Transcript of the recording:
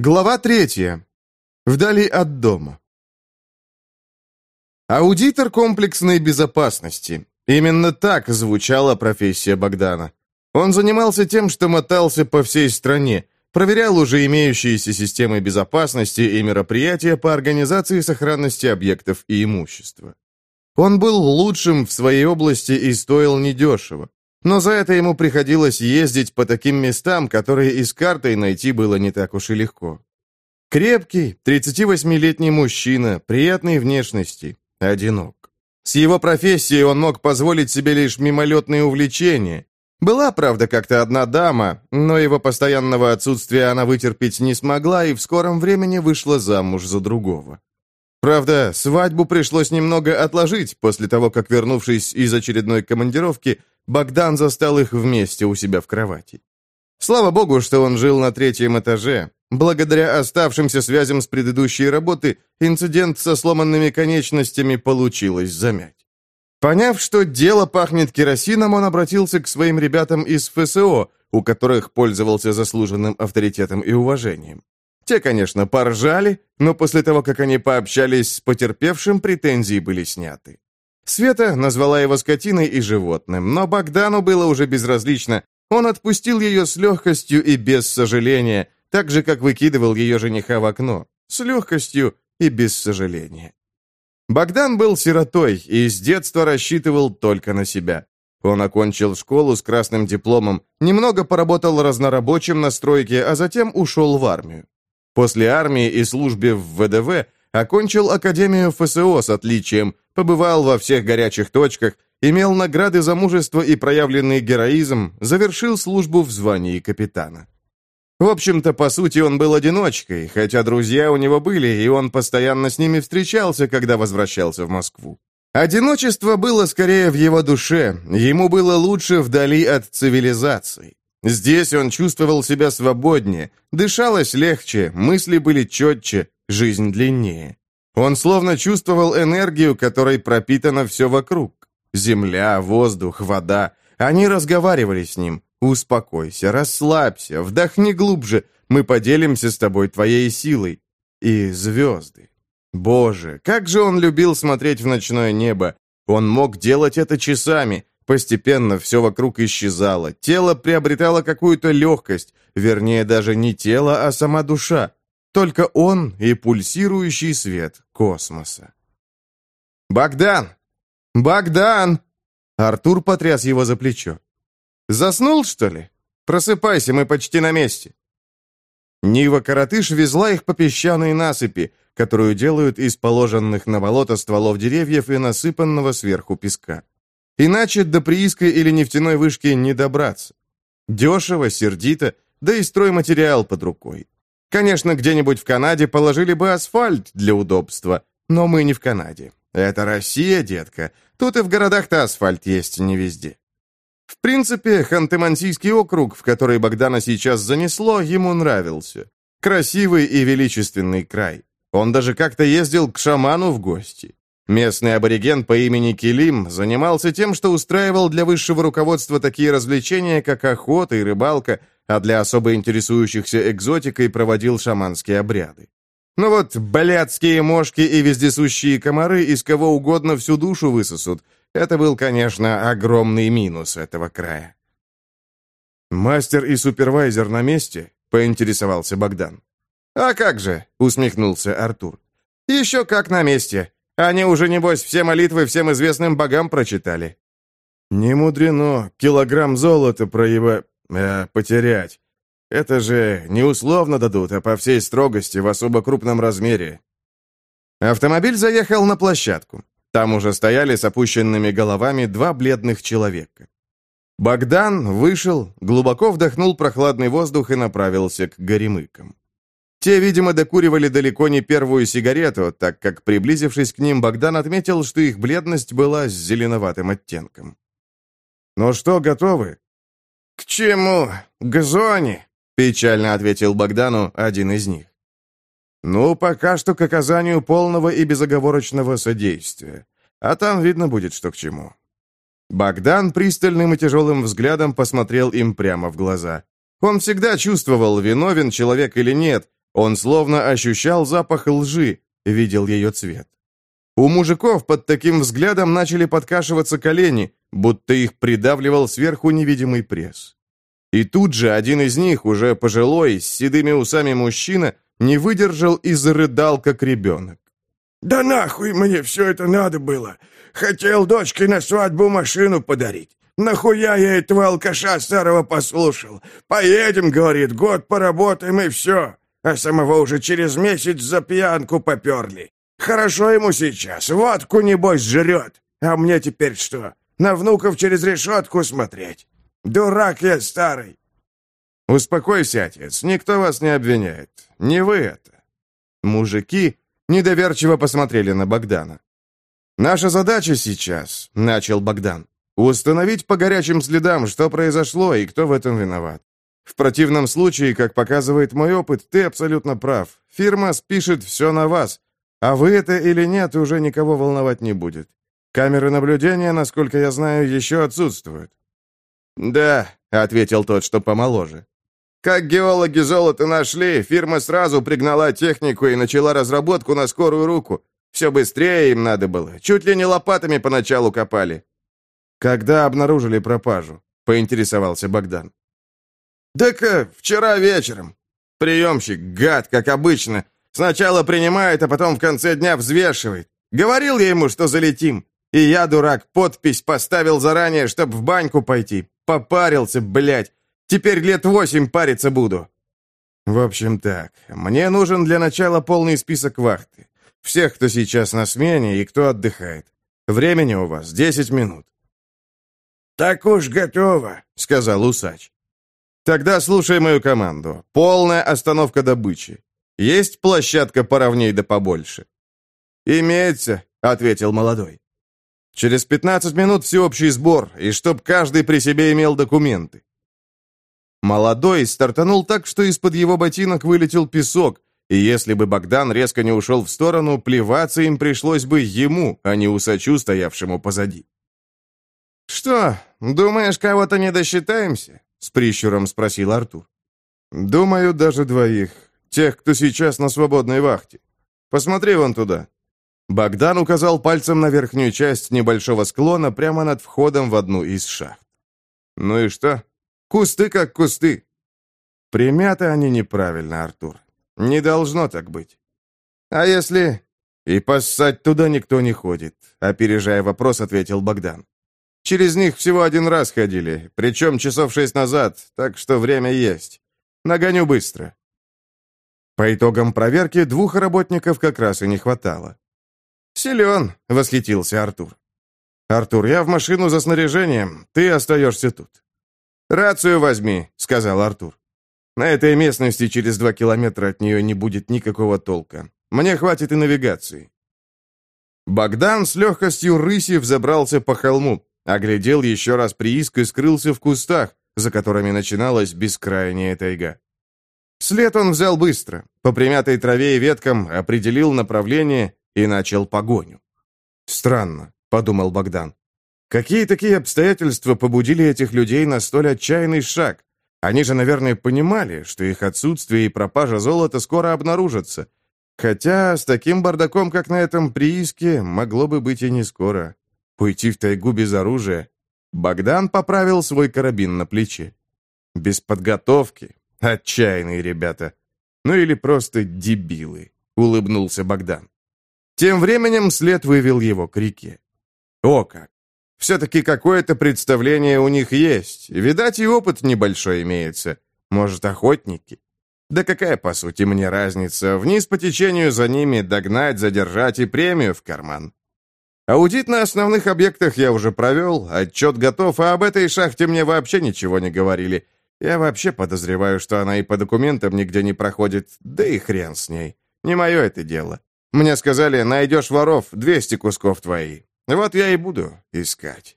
Глава третья. Вдали от дома. Аудитор комплексной безопасности. Именно так звучала профессия Богдана. Он занимался тем, что мотался по всей стране, проверял уже имеющиеся системы безопасности и мероприятия по организации сохранности объектов и имущества. Он был лучшим в своей области и стоил недешево. Но за это ему приходилось ездить по таким местам, которые и с картой найти было не так уж и легко. Крепкий, 38-летний мужчина, приятной внешности, одинок. С его профессией он мог позволить себе лишь мимолетные увлечения. Была, правда, как-то одна дама, но его постоянного отсутствия она вытерпеть не смогла и в скором времени вышла замуж за другого. Правда, свадьбу пришлось немного отложить после того, как, вернувшись из очередной командировки, Богдан застал их вместе у себя в кровати. Слава богу, что он жил на третьем этаже. Благодаря оставшимся связям с предыдущей работы, инцидент со сломанными конечностями получилось замять. Поняв, что дело пахнет керосином, он обратился к своим ребятам из ФСО, у которых пользовался заслуженным авторитетом и уважением. Те, конечно, поржали, но после того, как они пообщались с потерпевшим, претензии были сняты. Света назвала его скотиной и животным, но Богдану было уже безразлично. Он отпустил ее с легкостью и без сожаления, так же, как выкидывал ее жениха в окно. С легкостью и без сожаления. Богдан был сиротой и с детства рассчитывал только на себя. Он окончил школу с красным дипломом, немного поработал разнорабочим на стройке, а затем ушел в армию. После армии и службы в ВДВ окончил Академию ФСО с отличием, побывал во всех горячих точках, имел награды за мужество и проявленный героизм, завершил службу в звании капитана. В общем-то, по сути, он был одиночкой, хотя друзья у него были, и он постоянно с ними встречался, когда возвращался в Москву. Одиночество было скорее в его душе, ему было лучше вдали от цивилизации. Здесь он чувствовал себя свободнее, дышалось легче, мысли были четче, жизнь длиннее. Он словно чувствовал энергию, которой пропитано все вокруг. Земля, воздух, вода. Они разговаривали с ним. «Успокойся, расслабься, вдохни глубже. Мы поделимся с тобой твоей силой». И звезды. Боже, как же он любил смотреть в ночное небо. Он мог делать это часами. Постепенно все вокруг исчезало. Тело приобретало какую-то легкость. Вернее, даже не тело, а сама душа. Только он и пульсирующий свет космоса. «Богдан! Богдан!» Артур потряс его за плечо. «Заснул, что ли? Просыпайся, мы почти на месте». Нива-коротыш везла их по песчаной насыпи, которую делают из положенных на болото стволов деревьев и насыпанного сверху песка. Иначе до прииска или нефтяной вышки не добраться. Дешево, сердито, да и стройматериал под рукой. Конечно, где-нибудь в Канаде положили бы асфальт для удобства, но мы не в Канаде. Это Россия, детка. Тут и в городах-то асфальт есть не везде. В принципе, Ханты-Мансийский округ, в который Богдана сейчас занесло, ему нравился. Красивый и величественный край. Он даже как-то ездил к шаману в гости. Местный абориген по имени Килим занимался тем, что устраивал для высшего руководства такие развлечения, как охота и рыбалка, а для особо интересующихся экзотикой проводил шаманские обряды. Но вот блядские мошки и вездесущие комары из кого угодно всю душу высосут. Это был, конечно, огромный минус этого края. «Мастер и супервайзер на месте?» — поинтересовался Богдан. «А как же?» — усмехнулся Артур. «Еще как на месте. Они уже, небось, все молитвы всем известным богам прочитали». «Не мудрено. Килограмм золота проеба э, потерять. Это же не условно дадут, а по всей строгости в особо крупном размере. Автомобиль заехал на площадку. Там уже стояли с опущенными головами два бледных человека. Богдан вышел, глубоко вдохнул прохладный воздух и направился к горемыкам. Те, видимо, докуривали далеко не первую сигарету, так как, приблизившись к ним, Богдан отметил, что их бледность была с зеленоватым оттенком. «Ну что, готовы?» «К чему? К зоне?» — печально ответил Богдану один из них. «Ну, пока что к оказанию полного и безоговорочного содействия. А там видно будет, что к чему». Богдан пристальным и тяжелым взглядом посмотрел им прямо в глаза. Он всегда чувствовал, виновен человек или нет. Он словно ощущал запах лжи, видел ее цвет. У мужиков под таким взглядом начали подкашиваться колени, будто их придавливал сверху невидимый пресс. И тут же один из них, уже пожилой, с седыми усами мужчина, не выдержал и зарыдал, как ребенок. «Да нахуй мне все это надо было! Хотел дочке на свадьбу машину подарить. Нахуя я этого алкаша старого послушал? Поедем, говорит, год поработаем и все. А самого уже через месяц за пьянку поперли. Хорошо ему сейчас, водку, небось, жрет. А мне теперь что, на внуков через решетку смотреть? Дурак я старый. Успокойся, отец, никто вас не обвиняет. Не вы это. Мужики недоверчиво посмотрели на Богдана. «Наша задача сейчас», — начал Богдан, «установить по горячим следам, что произошло и кто в этом виноват. В противном случае, как показывает мой опыт, ты абсолютно прав. Фирма спишет все на вас, а вы это или нет, уже никого волновать не будет. Камеры наблюдения, насколько я знаю, еще отсутствуют». «Да», — ответил тот, что помоложе. «Как геологи золото нашли, фирма сразу пригнала технику и начала разработку на скорую руку. Все быстрее им надо было. Чуть ли не лопатами поначалу копали. Когда обнаружили пропажу? Поинтересовался Богдан. Так вчера вечером. Приемщик, гад, как обычно. Сначала принимает, а потом в конце дня взвешивает. Говорил я ему, что залетим. И я, дурак, подпись поставил заранее, чтоб в баньку пойти. Попарился, блядь. Теперь лет восемь париться буду. В общем так, мне нужен для начала полный список вахты. Всех, кто сейчас на смене и кто отдыхает. Времени у вас десять минут». «Так уж готово», — сказал усач. «Тогда слушай мою команду. Полная остановка добычи. Есть площадка поровней да побольше?» «Имеется», — ответил молодой. «Через пятнадцать минут всеобщий сбор, и чтоб каждый при себе имел документы». Молодой стартанул так, что из-под его ботинок вылетел песок, и если бы Богдан резко не ушел в сторону, плеваться им пришлось бы ему, а не усачу, стоявшему позади. «Что, думаешь, кого-то не досчитаемся?» — с прищуром спросил Артур. «Думаю, даже двоих. Тех, кто сейчас на свободной вахте. Посмотри вон туда». Богдан указал пальцем на верхнюю часть небольшого склона прямо над входом в одну из шахт. «Ну и что? Кусты как кусты». Примяты они неправильно, Артур. Не должно так быть. А если... И поссать туда никто не ходит, опережая вопрос, ответил Богдан. Через них всего один раз ходили, причем часов шесть назад, так что время есть. Нагоню быстро. По итогам проверки двух работников как раз и не хватало. «Силен», — восхитился Артур. «Артур, я в машину за снаряжением, ты остаешься тут». «Рацию возьми», — сказал Артур. На этой местности через два километра от нее не будет никакого толка. Мне хватит и навигации». Богдан с легкостью рыси взобрался по холму, оглядел еще раз прииск и скрылся в кустах, за которыми начиналась бескрайняя тайга. След он взял быстро, по примятой траве и веткам определил направление и начал погоню. «Странно», — подумал Богдан. «Какие такие обстоятельства побудили этих людей на столь отчаянный шаг? Они же, наверное, понимали, что их отсутствие и пропажа золота скоро обнаружатся. Хотя с таким бардаком, как на этом прииске, могло бы быть и не скоро. Уйти в тайгу без оружия. Богдан поправил свой карабин на плече. Без подготовки. Отчаянные ребята. Ну или просто дебилы, улыбнулся Богдан. Тем временем след вывел его к реке. О как! Все-таки какое-то представление у них есть. Видать, и опыт небольшой имеется. Может, охотники? Да какая, по сути, мне разница? Вниз по течению за ними догнать, задержать и премию в карман. Аудит на основных объектах я уже провел, отчет готов, а об этой шахте мне вообще ничего не говорили. Я вообще подозреваю, что она и по документам нигде не проходит, да и хрен с ней. Не мое это дело. Мне сказали, найдешь воров, 200 кусков твои. Вот я и буду искать.